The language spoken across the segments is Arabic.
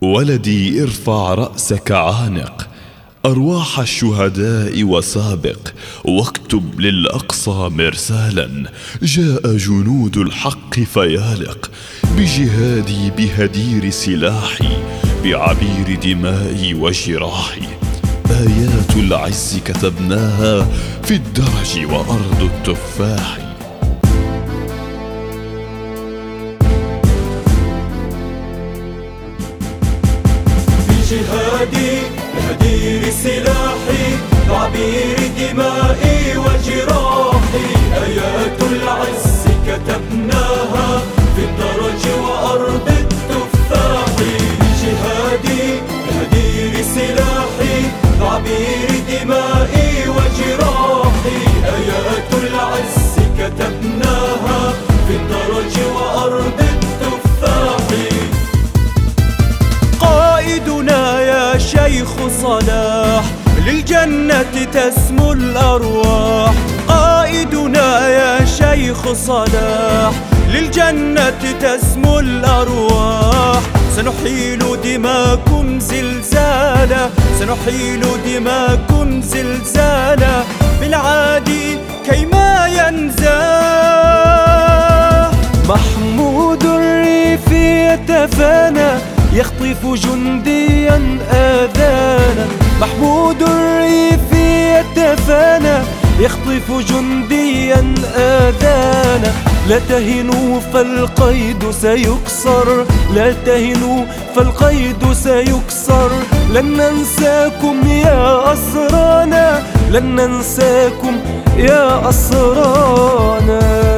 ولدي ارفع رأسك عانق أرواح الشهداء وسابق واكتب للأقصى مرسالا جاء جنود الحق فيالق بجهادي بهدير سلاحي بعبير دمائي وجراحي. آيات العز كتبناها في الدرج وأرض التفاح. بعبير دمائي وجراحي. آيات العز كتبناها في الدرج وأرض التفاح. جهادي بهدير سلاحي بعبير دمائي وجراحي. آيات العز كتبناها في الدرج وأرض شيخ صلاح للجنة تسمو الأرواح. قائدنا يا شيخ صلاح للجنة تسمو الأرواح. سنحيل دماكم زلزالا سنحيل دماكم زلزالا بالعادي كيما ينزاح محمود الريف يتفانى يخطف جنديا آذانا. محمود يتفانى يخطف جنديا آذانا. لا تهنوا فالقيد سيكسر لا تهنوا فالقيد سيكسر. لن ننساكم يا أسرانا لن ننساكم يا أسرانا.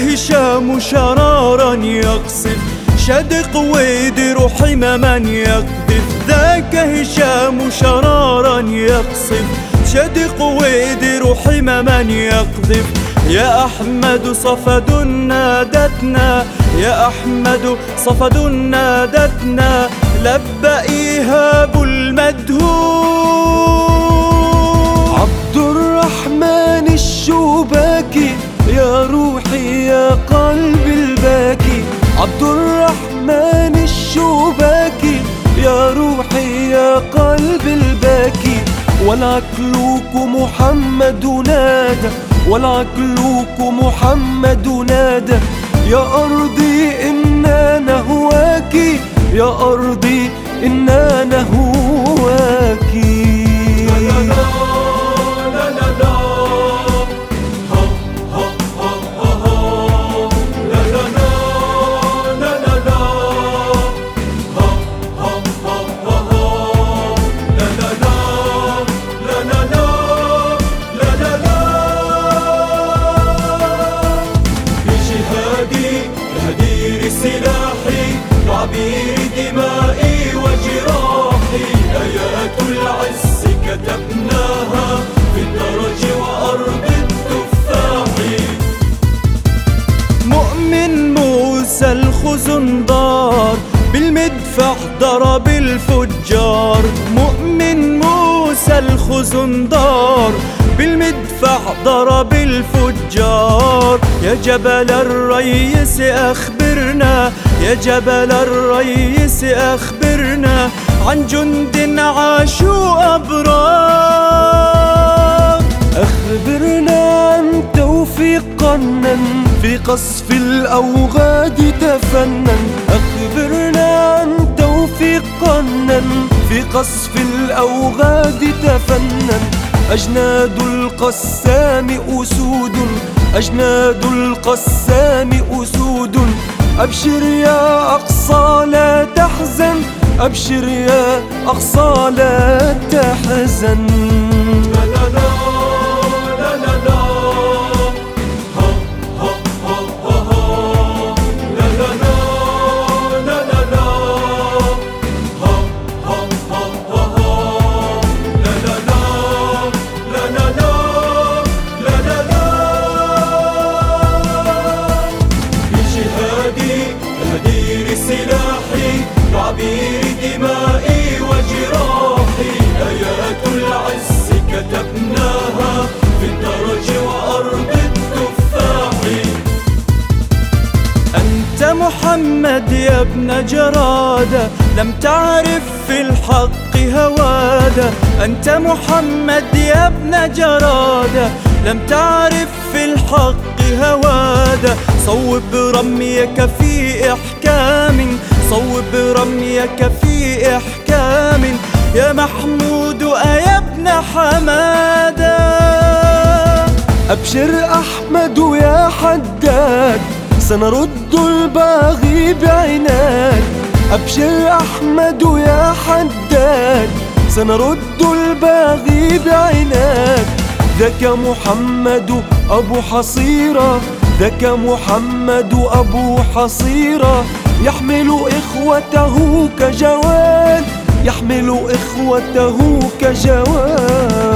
هشام شرارا يقصف شدق ويدر حمما يقذف. ذاك هشام شرارا يقصف شدق ويدر حمما يقذف. يا أحمد صفد نادتنا يا أحمد صفد نادتنا. لب إيهاب المدهور قلب الباكي والعكلوك محمد نادى والعقلوك محمد نادى. يا أرضي إنا نهواكي يا أرضي إنا نهواكي الخزندار بالمدفع ضرب الفجار. يا جبل الريس أخبرنا يا جبل الريس أخبرنا عن جند عاشوا أبرار. أخبرنا عن توفيق قنن في قصف الأوغاد تفنن. أخبرنا عن توفيق قنن في قصف الأوغاد تفنن. أجناد القسام أسود. أجناد القسام أسود. أبشر يا أقصى لا تحزن. أبشر يا أقصى لا تحزن. جرادة لم تعرف في الحق هوادة. أنت محمد يا ابن جرادة لم تعرف في الحق هوادة. صوب رميك في إحكام صوب رميك في إحكام. يا محمود أيا ابن حمادة. أبشر أحمد يا حداد سنرد الباغي بعناد أبشر أحمد يا حداد. سنرد الباغي بعناد ذاك محمد أبو حصيرة. ذاك محمد أبو حصيرة. يحمل إخوته كجواد يحمل إخوته كجواد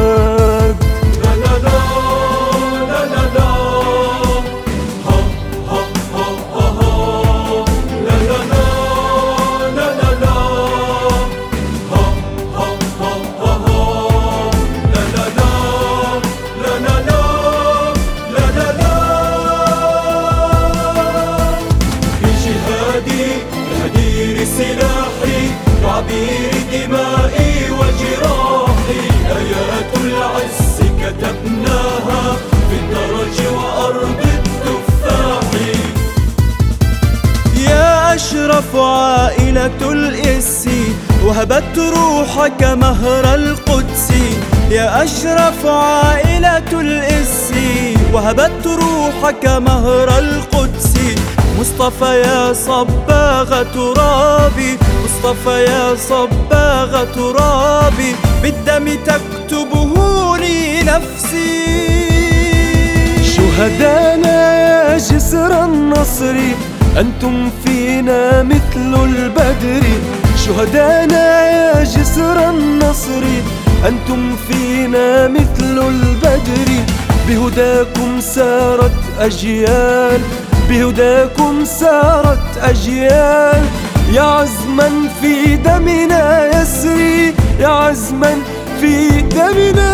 وهبت روحك مهر القدس يا أشرف عائلة الإس. وهبت روحك مهر القدس. مصطفى يا صباغ ترابي مصطفى يا صباغ ترابي. بالدم تكتبه لي نفسي شهدانا يا جسر النصر أنتم فينا مثل البدر. شهدانا يا جسر النصر أنتم فينا مثل البدر. بهداكم سارت أجيال بهداكم سارت أجيال. يا عزما في دمنا يسري يا عزما في دمنا